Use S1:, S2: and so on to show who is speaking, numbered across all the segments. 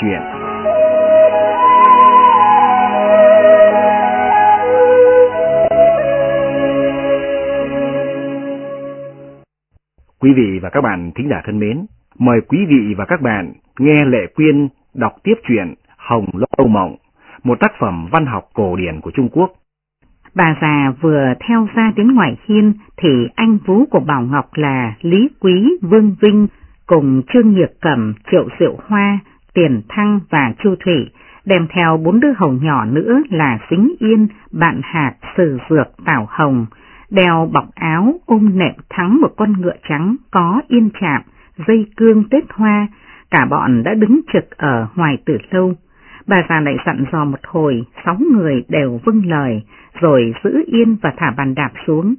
S1: chuyện. Quý vị và các bạn thính giả thân mến, mời quý vị và các bạn nghe Lệ Quyên đọc tiếp truyện Hồng Lâu Mộng, một tác phẩm văn học cổ điển của Trung Quốc.
S2: Bà già vừa theo ra đến ngoài hiên thì anh vú của Bảo Ngọc là Lý Quý, Vương Vinh cùng Trương Nhiệt Cẩm, Triệu Diệu Hoa, Tiền Thăng và Chu Thủy đem theo bốn đứa hầu nhỏ nữa là Xính Yên, Bạn Hạt, Sử Dược, Tảo Hồng, đeo bọc áo ôm nệm thắng một con ngựa trắng có yên chạm, dây cương tết hoa, cả bọn đã đứng trực ở ngoài từ lâu. Bà già lại dặn dò một hồi, sáu người đều vâng lời, rồi giữ yên và thả bàn đạp xuống.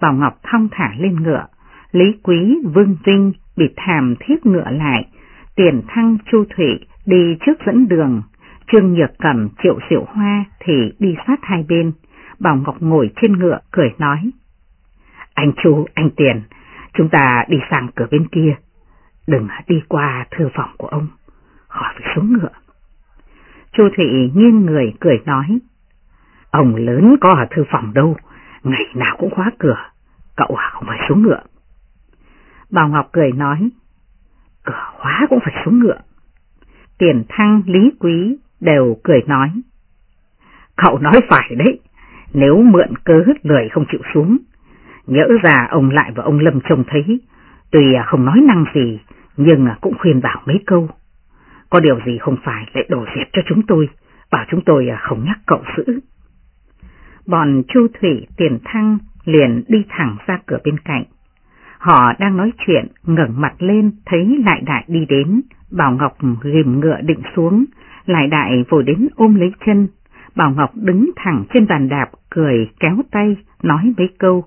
S2: Bảo Ngọc thong thả lên ngựa, Lý Quý, Vương Vinh bị thàm thiết ngựa lại, Tiền Thăng, Chu Thủy đi trước dẫn đường, Trương Nhược Cẩm, Triệu Diệu Hoa thì đi sát hai bên. Bảo Ngọc ngồi trên ngựa cười nói. Anh chú, anh Tiền, chúng ta đi sang cửa bên kia, đừng đi qua thư phòng của ông, khỏi phải xuống ngựa. Chu Thủy nghiêng người cười nói. Ông lớn có ở thư phòng đâu, ngày nào cũng khóa cửa, cậu à không phải xuống ngựa. Bảo Ngọc cười nói, cửa hóa cũng phải xuống ngựa. Tiền Thăng, Lý Quý đều cười nói. Cậu nói phải đấy, nếu mượn cớ lười không chịu xuống, nhỡ ra ông lại và ông Lâm trông thấy, tuy không nói năng gì, nhưng cũng khuyên bảo mấy câu. Có điều gì không phải lại đổ dẹp cho chúng tôi, bảo chúng tôi không nhắc cậu giữ. Bọn Chu Thủy Tiền Thăng liền đi thẳng ra cửa bên cạnh. Họ đang nói chuyện, ngẩng mặt lên thấy Lại Đại đi đến, Bảo Ngọc ghim ngựa định xuống, Lại Đại vội đến ôm lấy chân. Bảo Ngọc đứng thẳng trên bàn đạp, cười kéo tay, nói mấy câu.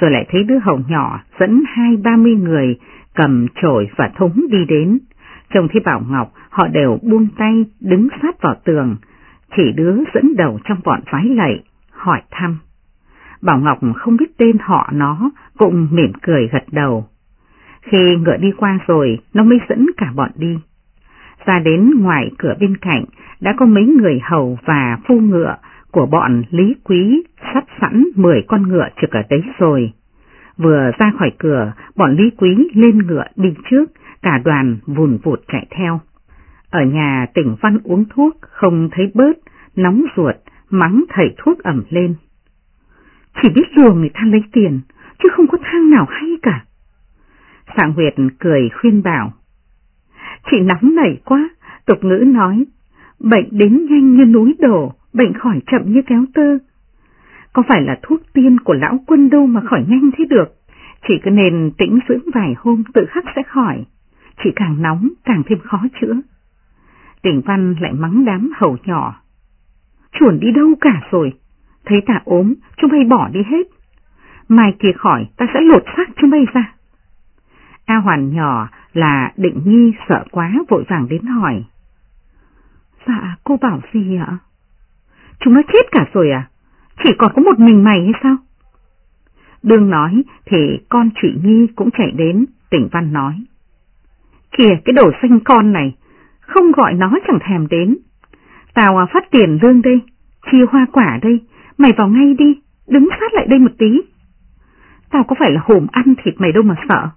S2: Rồi lại thấy đứa hầu nhỏ dẫn hai ba mươi người cầm chổi và thúng đi đến. Trông thấy Bảo Ngọc, họ đều buông tay, đứng sát vào tường. Chỉ đứa dẫn đầu trong bọn phái lạy, hỏi thăm. Bảo Ngọc không biết tên họ nó, cũng mỉm cười gật đầu. Khi ngựa đi qua rồi, nó mới dẫn cả bọn đi. Ra đến ngoài cửa bên cạnh, đã có mấy người hầu và phu ngựa của bọn Lý Quý sắp sẵn 10 con ngựa trực ở đấy rồi. Vừa ra khỏi cửa, bọn Lý Quý lên ngựa đi trước, cả đoàn vùn vụt chạy theo. Ở nhà tỉnh Văn uống thuốc, không thấy bớt, nóng ruột, mắng thầy thuốc ẩm lên. Chỉ biết lừa người ta lấy tiền, chứ không có thang nào hay cả. Phạm Nguyệt cười khuyên bảo. Chị nóng nảy quá, tục ngữ nói, bệnh đến nhanh như núi đổ, bệnh khỏi chậm như kéo tơ. Có phải là thuốc tiên của lão quân đâu mà khỏi nhanh thế được, chỉ cứ nên tĩnh dưỡng vài hôm tự khắc sẽ khỏi, chỉ càng nóng càng thêm khó chữa. Tỉnh Văn lại mắng đám hầu nhỏ. Chuồn đi đâu cả rồi, thấy ta ốm, chúng bay bỏ đi hết. Mai kia khỏi, ta sẽ lột xác chúng bay ra. A Hoàn nhỏ là định nhi sợ quá vội vàng đến hỏi. Dạ, cô bảo gì ạ? Chúng nó chết cả rồi à? Chỉ còn có một mình mày hay sao? Đương nói thì con chị Nhi cũng chạy đến, tỉnh Văn nói. Kìa cái đồ xanh con này, không gọi nó chẳng thèm đến. Tao à, phát tiền lương đây, chia hoa quả đây, mày vào ngay đi, đứng sát lại đây một tí. Tao có phải là hồn ăn thịt mày đâu mà sợ.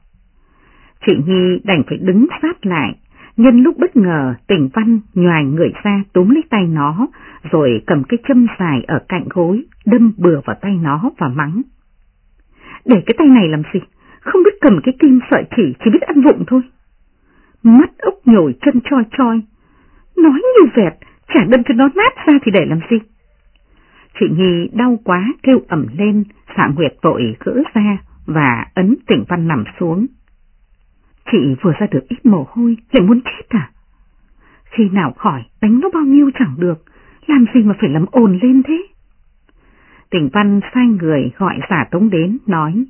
S2: Chị Nhi đành phải đứng sát lại, nhân lúc bất ngờ tỉnh văn nhòi người ra túm lấy tay nó, rồi cầm cái châm dài ở cạnh gối, đâm bừa vào tay nó và mắng. Để cái tay này làm gì? Không biết cầm cái kim sợi chỉ, chỉ biết ăn vụng thôi. Mắt ốc nhồi chân choi choi. Nói như vẹt, chả đâm cho nó nát ra thì để làm gì? Chị Nhi đau quá kêu ẩm lên, xạ nguyệt tội gỡ ra và ấn tỉnh văn nằm xuống. Chị vừa ra được ít mồ hôi, lại muốn chết à? Khi nào khỏi, đánh nó bao nhiêu chẳng được, làm gì mà phải làm ồn lên thế? Tỉnh văn sai người gọi giả tống đến, nói.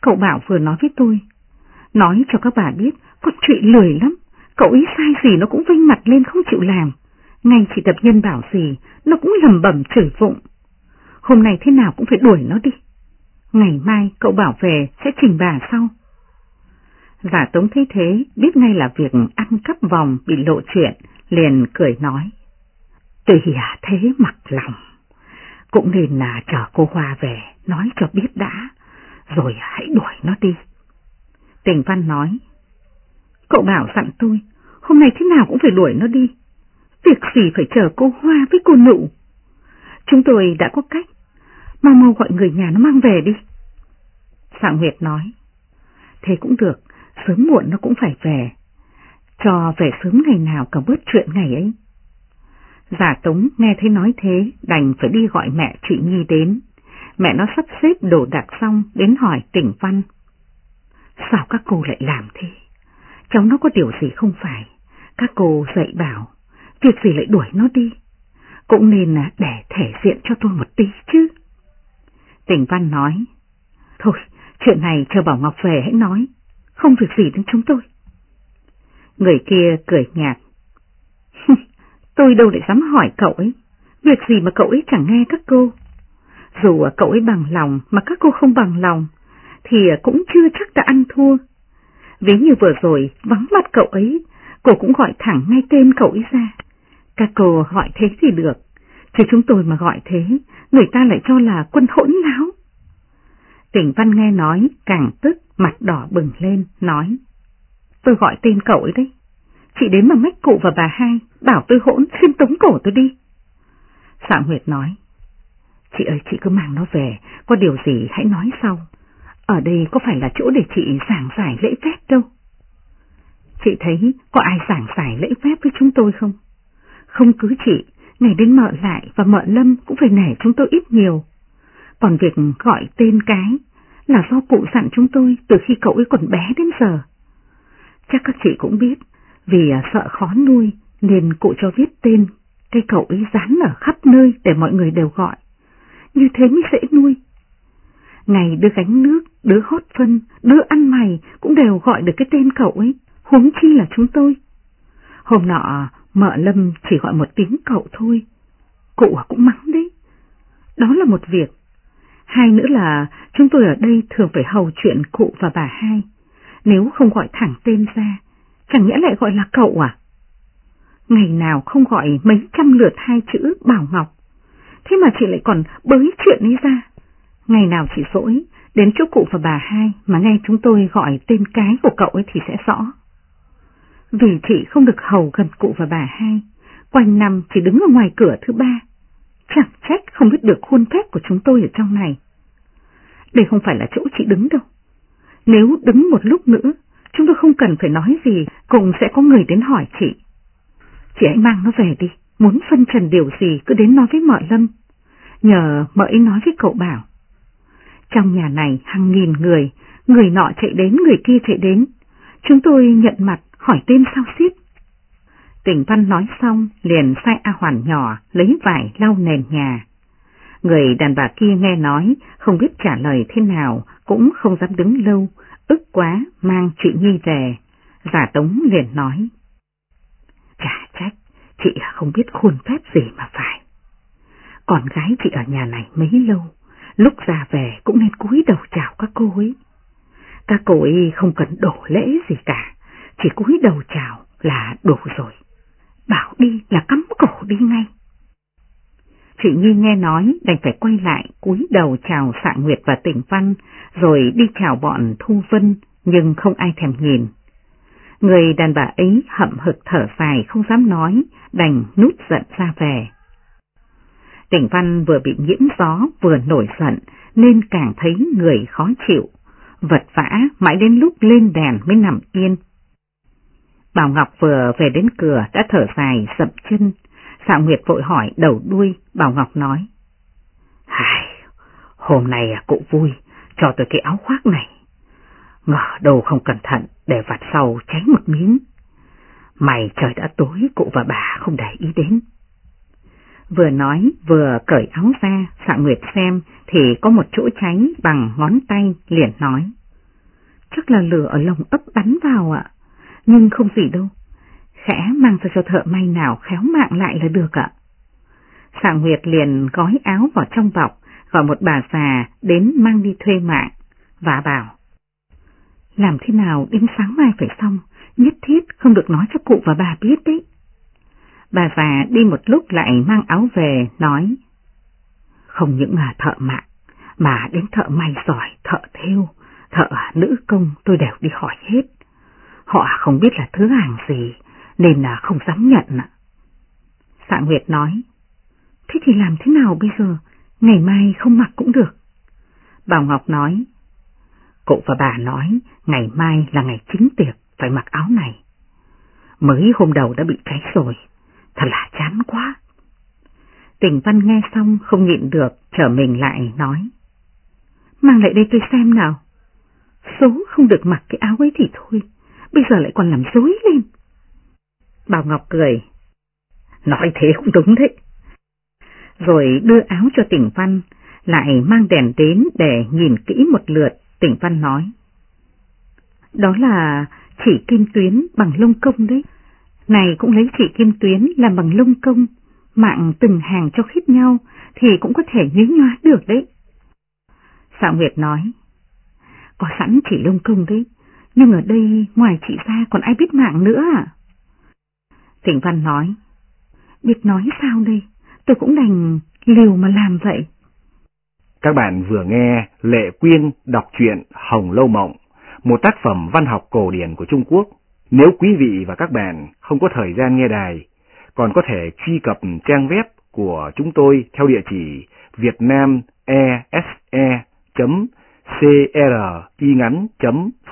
S2: Cậu bảo vừa nói với tôi, nói cho các bà biết, con chuyện lười lắm, cậu ý sai gì nó cũng vinh mặt lên không chịu làm. Ngay chị tập nhân bảo gì, nó cũng lầm bẩm chửi vụng. Hôm nay thế nào cũng phải đuổi nó đi. Ngày mai cậu bảo về sẽ trình bà sau. Giả Tống thấy thế, biết ngay là việc ăn cắp vòng bị lộ chuyện, liền cười nói. Tùy à thế mặc lòng, cũng nên là chờ cô Hoa về, nói cho biết đã, rồi hãy đuổi nó đi. Tình Văn nói, cậu bảo dặn tôi, hôm nay thế nào cũng phải đuổi nó đi. Việc gì phải chờ cô Hoa với cô Nụ. Chúng tôi đã có cách, mau mau gọi người nhà nó mang về đi. Sạng Nguyệt nói, thế cũng được, sớm muộn nó cũng phải về, cho về sớm ngày nào cả bớt chuyện ngày ấy. Giả Tống nghe thấy nói thế, đành phải đi gọi mẹ chị Nhi đến. Mẹ nó sắp xếp đồ đạc xong, đến hỏi tỉnh Văn. Sao các cô lại làm thế? Cháu nó có điều gì không phải? Các cô dạy bảo, việc gì lại đuổi nó đi? Cũng nên là để thể diện cho tôi một tí chứ. Tỉnh Văn nói, thôi, chuyện này chờ Bảo Ngọc về hãy nói, không việc gì đến chúng tôi. Người kia cười nhạt. tôi đâu lại dám hỏi cậu ấy, việc gì mà cậu ấy chẳng nghe các cô. Dù cậu ấy bằng lòng mà các cô không bằng lòng, thì cũng chưa chắc đã ăn thua. Ví như vừa rồi vắng mặt cậu ấy, cô cũng gọi thẳng ngay tên cậu ấy ra. Các cô hỏi thế thì được, chứ chúng tôi mà gọi thế, người ta lại cho là quân hỗn láo. Tỉnh Văn nghe nói, càng tức, mặt đỏ bừng lên, nói. Tôi gọi tên cậu ấy đấy. Chị đến mà mách cụ và bà hai, bảo tôi hỗn, xin tống cổ tôi đi. Sạng Nguyệt nói. Chị ơi, chị cứ mang nó về, có điều gì hãy nói sau. Ở đây có phải là chỗ để chị giảng giải lễ phép đâu. Chị thấy có ai giảng giải lễ phép với chúng tôi không? Không cứ chị, ngày đến mợ lại và mợ lâm cũng phải nể chúng tôi ít nhiều. Còn việc gọi tên cái là do cụ dặn chúng tôi từ khi cậu ấy còn bé đến giờ. Chắc các chị cũng biết, vì à, sợ khó nuôi nên cụ cho viết tên cây cậu ấy dán ở khắp nơi để mọi người đều gọi. Như thế mới dễ nuôi. Ngày đứa gánh nước, đứa hót phân, đứa ăn mày cũng đều gọi được cái tên cậu ấy, huống chi là chúng tôi. Hôm nọ, mợ Lâm chỉ gọi một tiếng cậu thôi. Cụ à, cũng mắng đấy. Đó là một việc. Hai nữa là chúng tôi ở đây thường phải hầu chuyện cụ và bà hai. Nếu không gọi thẳng tên ra, chẳng nhẽ lại gọi là cậu à? Ngày nào không gọi mấy trăm lượt hai chữ Bảo Ngọc. Thế mà chị lại còn bới chuyện ấy ra. Ngày nào chị dỗi, đến chỗ cụ và bà hai mà nghe chúng tôi gọi tên cái của cậu ấy thì sẽ rõ. Vì chị không được hầu gần cụ và bà hai, quanh năm chỉ đứng ở ngoài cửa thứ ba. Chẳng trách không biết được khuôn phép của chúng tôi ở trong này. Đây không phải là chỗ chị đứng đâu. Nếu đứng một lúc nữa, chúng tôi không cần phải nói gì, cùng sẽ có người đến hỏi chị. Chị hãy mang nó về đi, muốn phân trần điều gì cứ đến nói với mợ Lâm. Nhờ mợ ấy nói với cậu bảo. Trong nhà này hàng nghìn người, người nọ chạy đến, người kia chạy đến. Chúng tôi nhận mặt hỏi tên sao xít. Tỉnh Văn nói xong liền sai A Hoàn nhỏ lấy vải lau nền nhà. Người đàn bà kia nghe nói không biết trả lời thế nào cũng không dám đứng lâu, ức quá mang chị Nhi về. Giả Tống liền nói. Chả trách, chị không biết khuôn phép gì mà phải. Con gái chị ở nhà này mấy lâu, lúc ra về cũng nên cúi đầu chào các cô ấy. Các cô ấy không cần đổ lễ gì cả, chỉ cúi đầu chào là đủ rồi. Bảo đi là cắm cổ đi ngay. Chị Nhi nghe nói đành phải quay lại cúi đầu chào sạ Nguyệt và Tỉnh Văn, rồi đi chào bọn Thu Vân, nhưng không ai thèm nhìn. Người đàn bà ấy hậm hực thở dài không dám nói, đành nút giận ra về. Tỉnh Văn vừa bị nhiễm gió vừa nổi giận nên càng thấy người khó chịu, vật vã mãi đến lúc lên đèn mới nằm yên. Bảo Ngọc vừa về đến cửa đã thở dài sậm chân, Sạ Nguyệt vội hỏi đầu đuôi, Bảo Ngọc nói. Hài, hôm nay à, cụ vui, cho tôi cái áo khoác này. Ngờ đầu không cẩn thận để vặt sau cháy một miếng. Mày trời đã tối cụ và bà không để ý đến. Vừa nói vừa cởi áo ra, Sạ Nguyệt xem thì có một chỗ cháy bằng ngón tay liền nói. Chắc là lửa ở lồng ấp bắn vào ạ, nhưng không gì đâu. Khẽ mang ra cho thợ may nào khéo mạng lại là được ạ. Xạ Nguyệt liền gói áo vào trong bọc, gọi một bà già đến mang đi thuê mạng, và bảo. Làm thế nào đến sáng mai phải xong, nhất thiết không được nói cho cụ và bà biết đấy. Bà già đi một lúc lại mang áo về, nói. Không những là thợ mạng, mà đến thợ may giỏi, thợ theo, thợ nữ công tôi đều đi hỏi hết. Họ không biết là thứ hàng gì, nên là không dám nhận ạ. Sạ Nguyệt nói, thế thì làm thế nào bây giờ, ngày mai không mặc cũng được. Bảo Ngọc nói, cậu và bà nói ngày mai là ngày chính tiệc, phải mặc áo này. Mới hôm đầu đã bị cháy rồi, thật là chán quá. Tình Văn nghe xong không nhịn được, trở mình lại nói. Mang lại đây tôi xem nào. Số không được mặc cái áo ấy thì thôi, bây giờ lại còn làm dối lên. Bảo Ngọc cười. Nói thế cũng đúng đấy. Rồi đưa áo cho tỉnh Văn, lại mang đèn đến để nhìn kỹ một lượt, tỉnh Văn nói. Đó là chỉ kim tuyến bằng lông công đấy. Này cũng lấy chỉ kim tuyến làm bằng lông công, mạng từng hàng cho khít nhau thì cũng có thể nhí nhóa được đấy. Sạo Nguyệt nói, có sẵn chỉ lông công đấy, nhưng ở đây ngoài chị ra còn ai biết mạng nữa à? Thịnh Văn nói, biết nói sao đây, tôi cũng đành liều mà làm vậy.
S1: Các bạn vừa nghe Lệ Quyên đọc truyện Hồng Lâu Mộng, một tác phẩm văn học cổ điển của Trung Quốc. Nếu quý vị và các bạn không có thời gian nghe đài, còn có thể truy cập trang web của chúng tôi theo địa chỉ